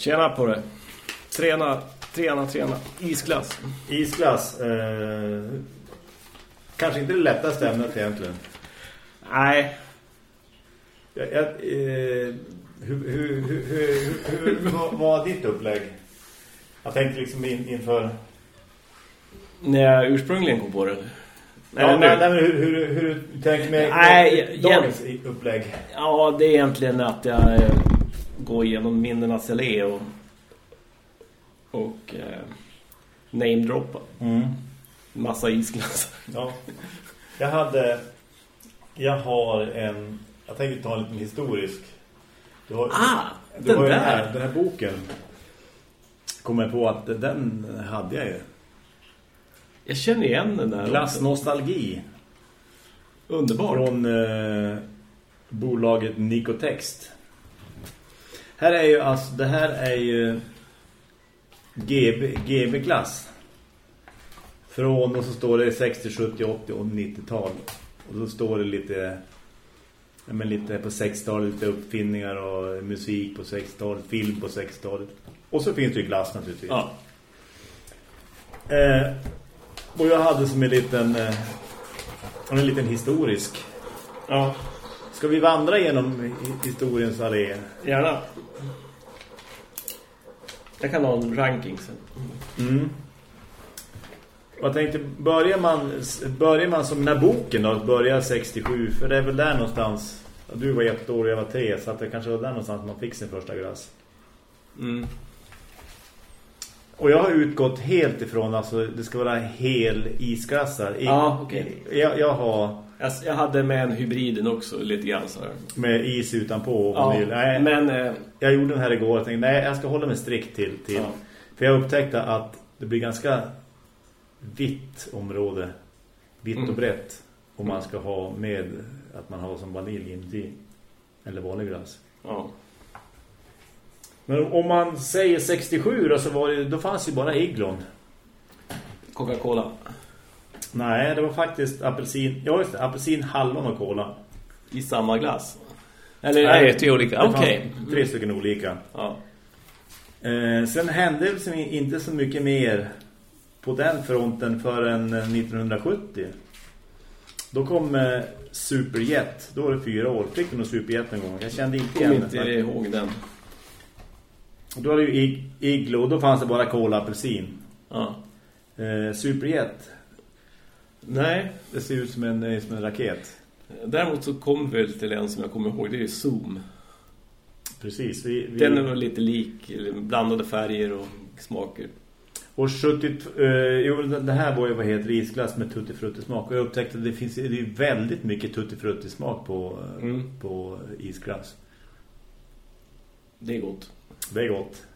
Tjena på det. Trena, trena, trena. Isglass. Isglass. Eh, kanske inte det lättaste ämnet egentligen. Nej. Jag, jag, eh, hur, hur, hur, hur, hur vad var ditt upplägg? Jag tänkte liksom in, inför... När jag ursprungligen kom på det. Nej, ja, nej, nej, hur, hur, hur du tänker med nej, dagens upplägg? Ja, det är egentligen att jag går igenom minnenas allé och, och eh, namedroppa. Mm. Massa isglass. Ja. Jag hade... Jag har en... Jag tänker ta en liten historisk. Du har, ah, du den har där. Den här, den här boken. Kommer på att den hade jag ju. Jag känner igen den där. Glassnostalgi. Underbart. Från eh, bolaget Nicotext. Här är ju alltså, det här är ju GB, GB-glass. Från, och så står det 60, 70, 80 och 90-tal. Och så står det lite, ja, men lite på 60-talet, lite uppfinningar och musik på 60-talet, film på 60-talet. Och så finns det ju glass naturligtvis. Ja. Eh, och jag hade som en liten eh, en liten historisk. Ja. Ska vi vandra genom historiens allé? Gärna. Jag kan ha en ranking sen. Mm. Jag tänkte, börjar man, börjar man som den här boken då, börjar 67, för det är väl där någonstans, du var ett år och jag var tre, så att det kanske var där någonstans man fick sin första glass. Mm. Och jag har utgått helt ifrån, alltså det ska vara hel isglassar. I, Ja, okej. Jag, jag har Jag, jag hade med en hybriden också, lite grann så här. med is utanpå och Ja, vanilj. Nej, men... Eh, Jag gjorde den här igår och tänkte, nej jag ska hålla mig strikt till. till. Ja. För jag upptäckte att det blir ganska vitt område. Vitt och Mm. brett. Om man ska ha med att man har som vanilj inuti. Eller vanlig glass. ja. Men om man säger 67 då, så var det, då fanns ju bara iglon. Coca-Cola. Nej, det var faktiskt apelsin. Ja just det, apelsin, hallon och cola. I samma glass. Eller nej, tre olika. det Okej. fanns Tre stycken olika. Ja. Eh, sen hände det liksom inte så mycket mer på den fronten förrän eh, 1970. Då kom eh, Superjet. Då var det fyra år. Fick du någon Superjet en gång? Jag kände inte Kommer igen inte den. ihåg den. Och Då var det ju Ig- Iglo. Då fanns det bara cola apelsin. Ja. Eh, Superjet. Nej. Det ser ut som en, eh, som en raket. Däremot så kom vi väl till en som jag kommer ihåg. Det är Zoom. Precis. Vi, vi, Den är nog lite lik. Blandade färger och smaker. Och 70, eh, jo, det här var ju vad heter isglass med tuttifrutti-smak. Och jag upptäckte att det finns det är väldigt mycket tuttifrutti-smak på, Mm. på isglass. Det är gott. Det är gott.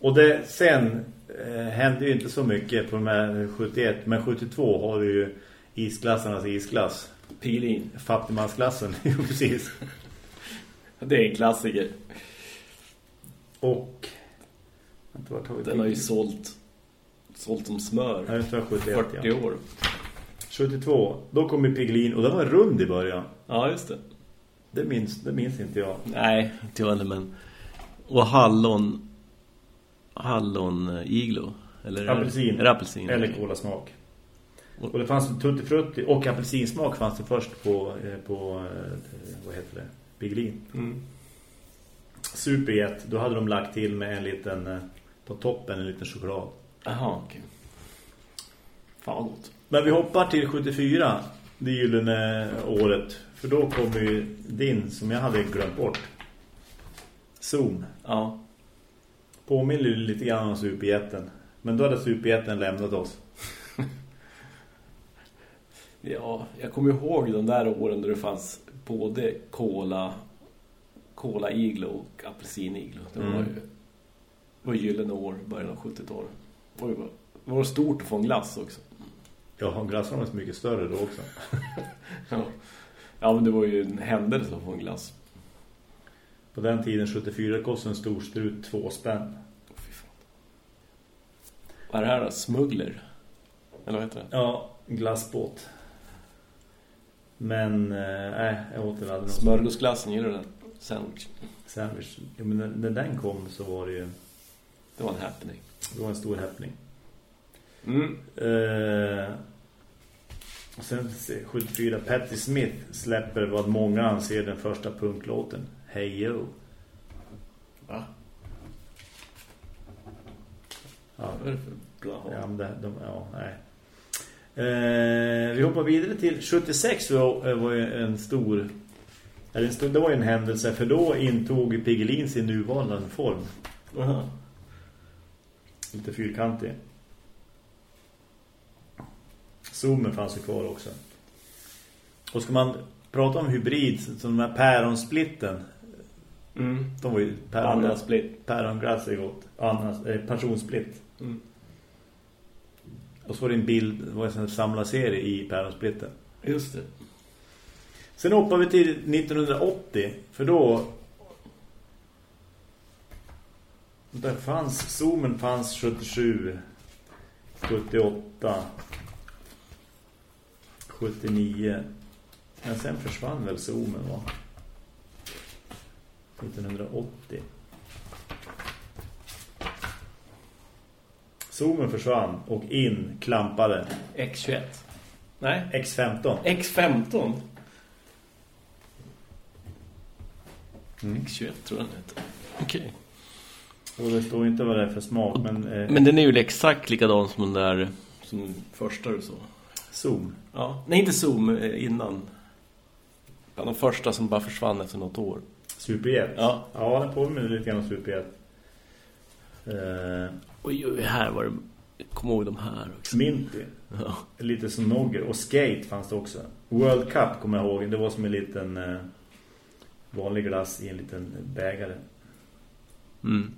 Och det, sen eh, hände ju inte så mycket på de här 71. Men 72 har vi ju isglassarnas isglass. Pilin. Fattigmansglassen, jo precis. Det är en klassiker. Och... Den har ju sålt sålt som smör. Ja, det var 71, 40 ja. år. 72, då kom ju Piglin och den var rund i början. Ja, just det. Det minns, det minns inte jag. Nej, inte jag heller, men... Och hallon... Hallon eh, iglo. Eller Apelsin. Det apelsin? Eller kolasmak. Och det fanns tuttifrutti och apelsinsmak fanns det först på, eh, på eh, vad heter det? Piglin. Mm. Superjet, då hade de lagt till med en liten eh, på toppen en liten choklad. Jaha, okej. Fan vad gott. Men vi hoppar till 74, det gyllene året. För då kommer ju din, som jag hade glömt bort. Zoom. Ja. Påminner ju lite grann om Superjätten. Men då hade Superjätten lämnat oss. Ja, jag kommer ihåg de där åren då det fanns både cola, cola iglo och apelsin iglo. Det var Mm. ju var gyllene år, början av 70-talet. Det var, ju- det var stort att få en glass också. Ja, glassarna var så mycket större då också. Ja. ja, men det var ju en händelse att få en glass. På den tiden 74 kostade en stor strut två spänn. Fan. Vad är det här då? Smuggler? Eller vad heter det? Ja, glassbåt. Men, eh, nej, jag åt den aldrig. Smörgåsglassen, gillar du den? Sandwich. Sandwich. Ja, men när, när den kom så var det ju... Det var en happening. Det var en stor happening. Mm. Eh, och sen 74, Patti Smith släpper vad många anser den första punklåten. Hey Yo. Va? Ja, Vad är det för bra? ja, men det, de, ja nej. Eh, vi hoppar vidare till 76 var, var ju en stor, eller en stor... Det var ju en händelse för då intog Piggelin sin nuvarande form. Aha. Lite fyrkantig. Zoomen fanns ju kvar också. Och ska man prata om hybrid, som de här päronsplitten. Mm. De var ju päron, Andra split. päronglass är gott. Annars, eh, personsplitt. Mm. Och så var det en bild, det var en samlarserie i päronsplitten. Just det. Sen hoppar vi till 1980. För då... Där fanns, zoomen fanns 77, 78, 79. Men sen försvann väl zoomen va? 1980. Zoomen försvann och in klampade X21. Nej. X15. X15. Mm. X21 tror jag den heter. Okej. Och det står inte vad det är för smak men, eh, Men den är ju exakt likadan som den där som den första du så. zoom. Ja. Nej, inte Zoom eh, innan. De första som bara försvann efter något år. Superjet. Ja. Ja, den påminner lite grann om Superjet. Eh, Oj, oj, här var det... Kom ihåg de här också. Minty. Ja. Lite som Nogger. Och Skate fanns det också. World Cup kommer jag ihåg. Det var som en liten eh, vanlig glass i en liten bägare. Mm.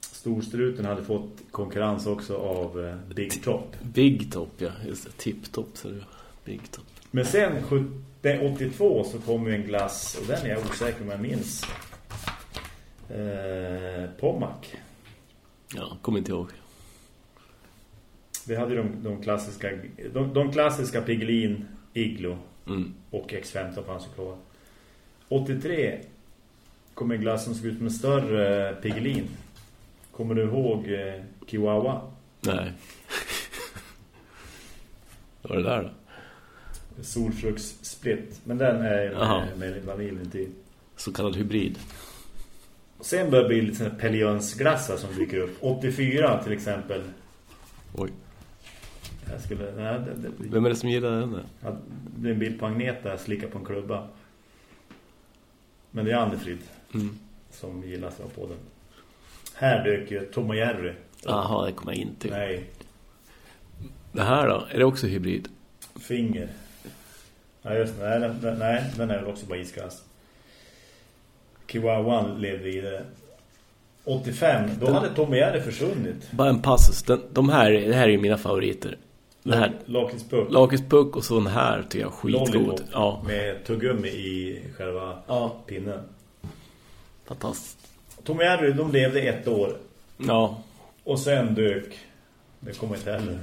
Storstruten hade fått konkurrens också av eh, Big Top. Big Top, ja. Just det. Tip Top, så det Big Top. Men sen 70, 82 så kom ju en glass. Och den är jag osäker om jag minns. Eh, Pommac. Ja, kommer inte ihåg. Vi hade de, de klassiska de, de klassiska Piggelin, Iglo Mm. och X15 fanns ju kvar. 83 kom en glass som såg ut en större Piggelin. Kommer du ihåg eh, Chihuahua? Nej. Vad var det där då? Solfruktssplit. Men den är Jaha. med, vaniljen till. Så kallad hybrid. Sen börjar det bli lite såna Pellions-glassar som dyker upp. 84 till exempel. Oj. Jag skulle, nej, det, det, Vem är det som gillar den? Ja, det blir en bild på Agneta slicka på en klubba. Men det är Andefrid Mm. som gillas av podden. Här dök ju Tom och Jerry. Jaha, det kommer jag in till. Nej, Det här då? Är det också hybrid? Finger. Ja, just det. Nej, den, nej, den är väl också bara isglass. Chihuahua levde vidare. 85, då Den- hade Tom och Jerry försvunnit. Bara en passus. Den, de här, det här är ju mina favoriter. Det Lakritspuck. Lakritspuck och så den här tycker jag är skitgod. Ja. Med tuggummi i själva ja, pinnen. fantastiskt. Tom och Jerry, de levde ett år. Ja, Och sen dök Det kommer inte heller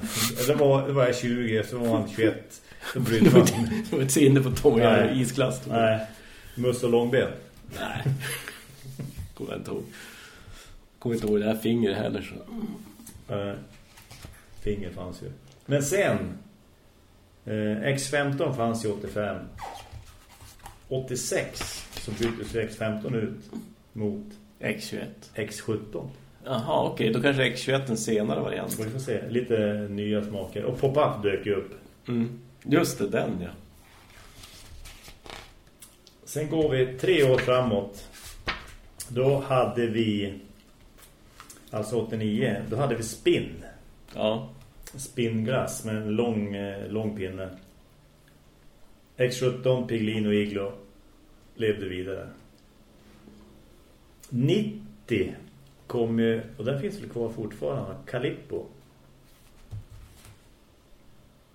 Det var, det var jag 20 Så var han 21 Då brydde man du var inte så inne på Nej. Jerry isglass. Nej Mus och långben Nej. Kommer jag inte ihåg. Kommer inte ihåg det här fingret heller. Så. Eh, Finger fanns ju Men sen eh, X15 fanns ju 85 86 Så byttes ju X15 ut Mot X21. X17 Jaha, okej. Då kanske X21 en senare variant. Vi får se Lite nya smaker Och pop-up dök ju upp Mm. Just det, den ja. Sen går vi tre år framåt. Då hade vi alltså 89, då hade vi spinn. Ja. Spinnglass med en lång, eh, lång pinne. X17, Piglin och Iglo levde vidare. 90 kom ju, och den finns väl kvar fortfarande, Calippo.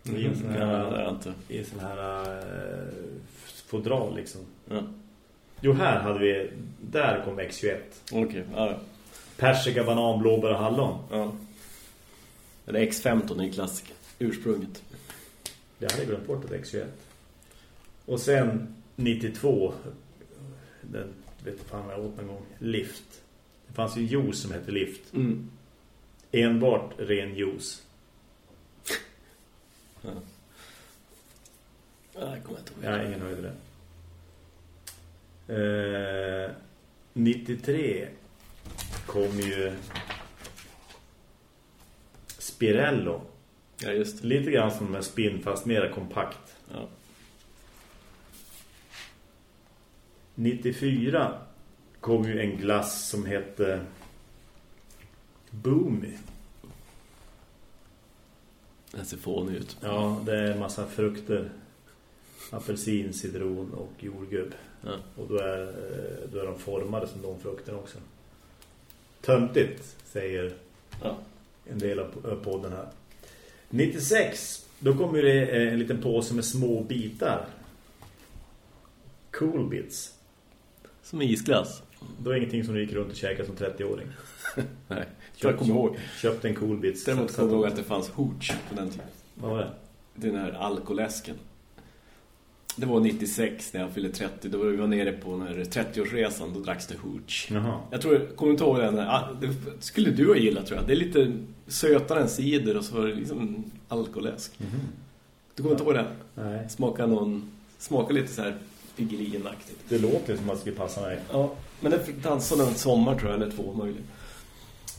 I en sån här, i sån här eh, fodral liksom. Ja. Jo, här hade vi... Där kom X21. Okej, ja, ja. Persika, banan, blåbär och hallon. ja. Eller X15 är klassiker. Ursprunget. Jag hade glömt bort ett X21. Och sen 92. den vet inte fan vad jag åt någon gång. Lift. Det fanns ju juice som hette Lift. Mm. Enbart ren juice. Ja. Ja, jag kommer inte ihåg. Har ingen höjd det. Eh, 93 kom ju Spirello. Ja, just det. Lite grann som en spin fast mer kompakt. Ja. 94 kom ju en glass som hette Boomy. Den ser fånig ut. Ja, det är en massa frukter. Apelsin, citron och jordgubb. Ja. Och då är, eh, då är de formade som de frukterna också. Töntigt, säger Ja. en del av podden här. 96, då kommer det eh, en liten påse med små bitar. Cool bits. Som isglass. Då är ingenting som du gick runt och käkade som 30-åring. Nej, jag kommer ihåg. Köpte en cool bits. Däremot kommer jag ihåg att det fanns hooch på den tiden. Vad var det? Den här alkoläsken. Det var 96 när jag fyllde 30. Då var vi nere på den här 30-årsresan. Då dracks det hooch. Jaha. Jag tror, kommer inte ihåg den. Ah, Det skulle du ha gillat tror jag. Det är lite sötare än cider och så var det liksom alkoläsk. Du kommer inte ihåg den? Nej. Smakar någon... Smakar lite så här Piggelinaktigt. Det låter som att det skulle passa mig. Ja, men det dansade en sommar tror jag, eller två möjligt.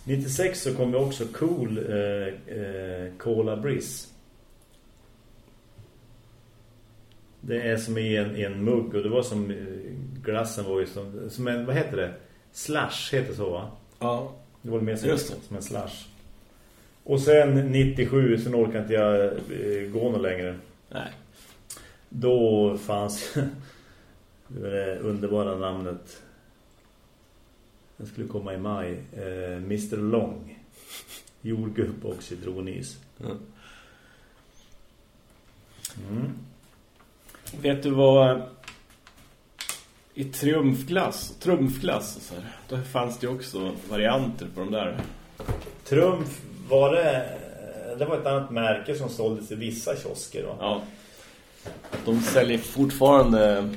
96 så kom det också cool eh, eh, Cola Breeze. Det är som i en, i en mugg och det var som eh, glassen var ju som, som en, vad heter det? Slash heter så va? Ja. Det var mer som, Just det. som en slash. Och sen 97, sen orkar inte jag eh, gå något längre. Nej. Då fanns det det underbara namnet. Den skulle komma i maj. Eh, Mr. Long. Jordgubb och citronis. Ja. Mm. Vet du vad i triumfglass, trumfglass och så här, då fanns det ju också varianter på de där. Trumf var det... Det var ett annat märke som såldes i vissa kiosker då. Ja. De säljer fortfarande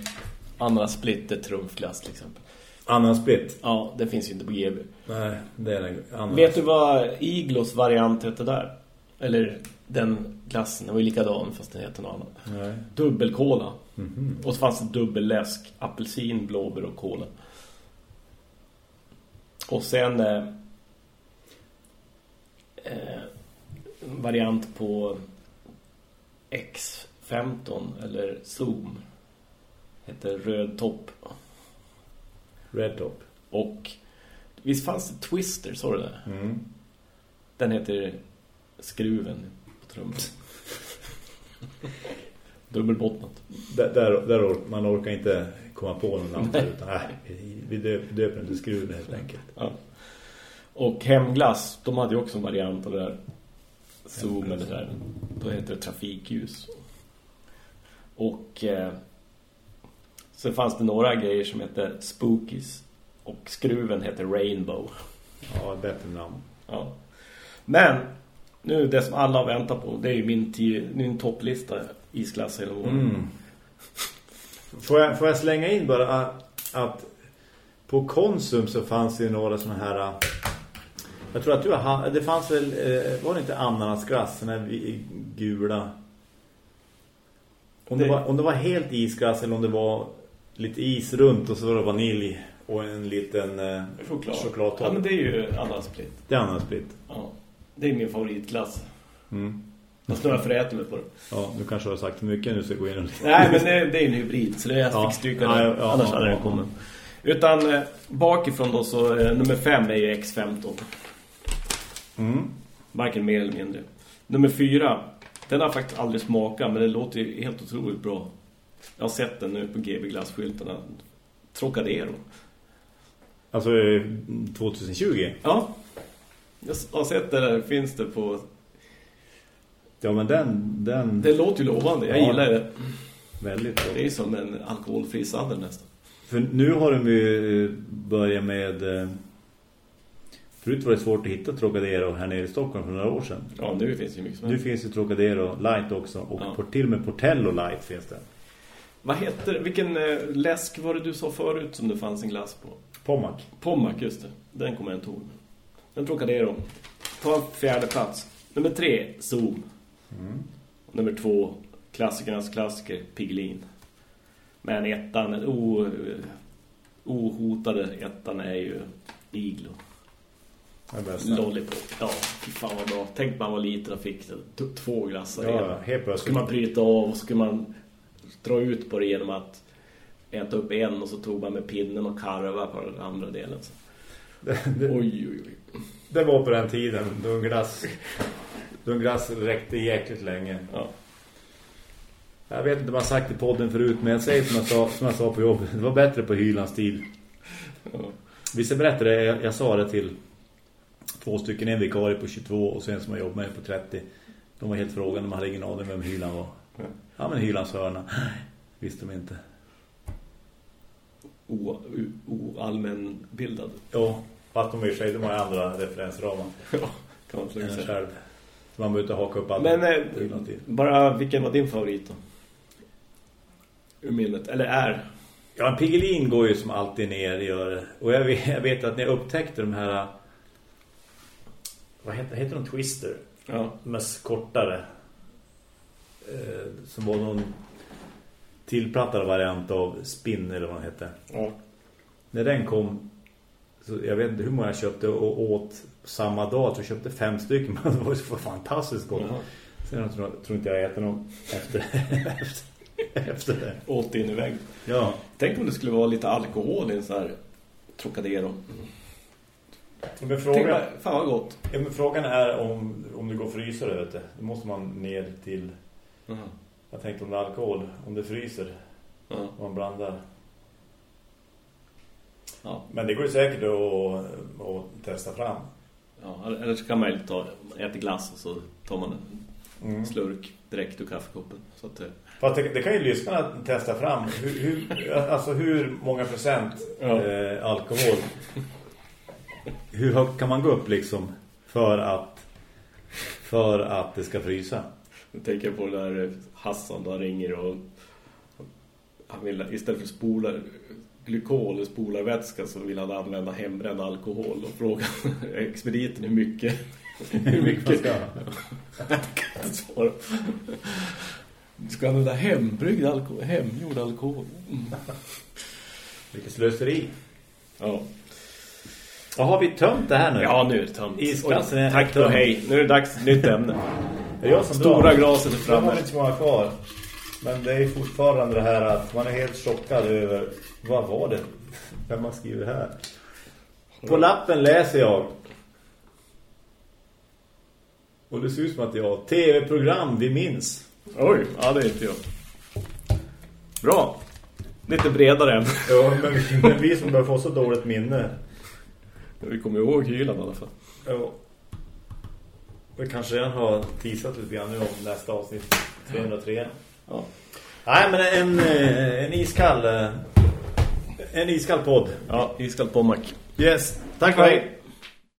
andra splitter trumfglass till exempel. Anasplit. Ja, det finns ju inte på GB. Nej, det är den. Vet du vad Iglos variant heter där? Eller den glassen, den var ju likadan fast den heter något annat. Nej. Dubbelkola. Mhm. Och så fanns det dubbelläsk, apelsin, blåbär och kola. Och sen eh, eh, variant på X15 eller Zoom heter röd topp. Red Top. Och visst fanns det Twister, så det? Mm. Den heter skruven på trumman. Dubbelbottnat. Där, där, där or man orkar inte komma på någon namn utan nej, vi döp, döper den till skruven helt enkelt. Ja. Och hemglass, de hade ju också en variant av det där Zoom eller där. Då heter det trafikljus. Och eh, så fanns det några grejer som hette Spookies. Och skruven heter Rainbow. Ja, bättre namn. Ja. Men nu det som alla har väntat på, det är ju min, tio, min topplista isglass hela våren. Mm. Får, jag, får jag slänga in bara att, att på Konsum så fanns det några såna här jag tror att du har det fanns väl eh, var det inte ananasglass den här vi- gula om det, Det- var, om det var helt isglass eller om det var lite is runt och så var det vanilj och en liten eh, Choklad. chokladtopp. Ja, men det är ju ananasplitt. Det är ananasplitt. Ja. Det är min favoritglass. Mm. Fast nu har jag förätit mig på det. Ja, du kanske har sagt för mycket nu så gå in och Nej, men det, det är en hybrid. Så det jag Ja. fick stryka Ja, ja, ja, Annars hade den kommit. Utan eh, bakifrån då så eh, nummer fem är ju X15. Mm. Varken mer eller mindre. Nummer fyra, den har jag faktiskt aldrig smakat men det låter ju helt otroligt bra. Jag har sett den nu på GB-glassskyltarna. Trocadero. Alltså eh, 2020. Ja. Jag har sett det där, finns det på... Ja, men den den Det låter ju lovande, jag Ja. gillar det. väldigt bra. Det är som en alkoholfri sadel nästan. För nu har de ju börjat med... eh, Förut var det svårt att hitta Trocadero här nere i Stockholm för några år sedan. Ja, nu finns det ju mycket som Nu finns ju Trocadero Light också. Och Ja. till och med Portello Light finns det. Vad heter Vilken eh, läsk var det du sa förut som det fanns en glass på? Pommac. Pommac, just det. Den kommer jag inte ihåg. Den Trocadero. Ta fjärde plats. Nummer tre, Zoom. Nummer två, klassikernas klassiker, Piggelin. Men ettan, den ohotade ettan är ju Iglo. Lollipop. Ja, fan vad bra. Tänk man var liten och fick två glassar. Ja, helt Så plötsligt. skulle man bryta av och så skulle man dra ut på det genom att äta upp en och så tog man med pinnen och karva på den andra delen. Så. Det, det, Oj, oj, oj. det var på den tiden då en glass, då en glass räckte jäkligt länge. Ja. Jag vet inte vad jag sagt i podden förut, men jag säger som jag sa, som jag sa på jobbet. Det var bättre på Hylands tid. Ja. Visst jag berättade jag, jag sa det till två stycken, en vikarie på 22 och sen som jag jobbade med på 30. De var helt frågande, de hade ingen aning vem Hyland var. Ja. Ja, men Hylands hörna. Visste de inte. O, o, allmänbildad. Ja, fast de i sig, de har andra referensramar. Ja, kan man själv. Så man behöver inte haka upp allt. Men eh, tid. bara, vilken var din favorit då? Ur minnet, eller är? Ja, en Piggelin går ju som alltid ner gör. Och jag vet, jag vet att när jag upptäckte de här... Vad heter, heter de? Twister? Ja, De är kortare. Eh, som var någon tillplattad variant av spin eller vad den hette. ja. När den kom så jag vet inte hur många jag köpte och åt samma dag. Jag köpte fem stycken men det var så fantastiskt gott. Jaha. Sen tror, tror inte jag äter dem efter, efter, det. Åt in i vägg. Ja. Tänk om det skulle vara lite alkohol i en sån här Trocadero. Men Tänk frågan, bara, fan vad gott. ja, men frågan är om, om det går det, vet du. Då måste man ner till... Jaha. Jag tänkte om det är alkohol. Om det fryser Ja. och man blandar. Ja. Men det går ju säkert att, att testa fram. ja. Eller så kan man ju ta, äta glass och så tar man en Mm. slurk direkt ur kaffekoppen. Så att, Fast det, det kan ju lyssnarna testa fram. Hur, hur, alltså hur många procent Ja. eh, alkohol? Hur högt kan man gå upp liksom för att för att det ska frysa? Nu tänker jag på den där Hassan då ringer och han vill istället för spola glykol och spolarvätska så vill han använda hembränd alkohol och fråga expediten hur mycket hur mycket man ska ha. Jag kan inte svara. Du ska använda hembryggd alkohol, hemgjord alkohol. Mm. Vilket slöseri. Ja. Ja, har vi tömt det här nu? ja, nu är det tömt. Isklassen är Tack och hej. Nu är det dags nytt ämne. Är jag som Stora drar? glaset är Jag har framme. inte så många kvar. Men det är fortfarande det här att man är helt chockad över vad var det? Vem har skrivit här? På lappen läser jag. Och det ser ut som att jag tv-program vi minns. Oj, ja det är inte jag. Bra. Lite bredare än. Ja, men, vi- men vi som börjar få så dåligt minne. Vi kommer ihåg hylan i alla fall. Ja. Vi kanske redan har teasat lite grann nu om nästa avsnitt 303. Ja. Nej, men en, eh, en iskall eh, en iskall podd. Ja, iskall pommack. Yes. Tack och hej.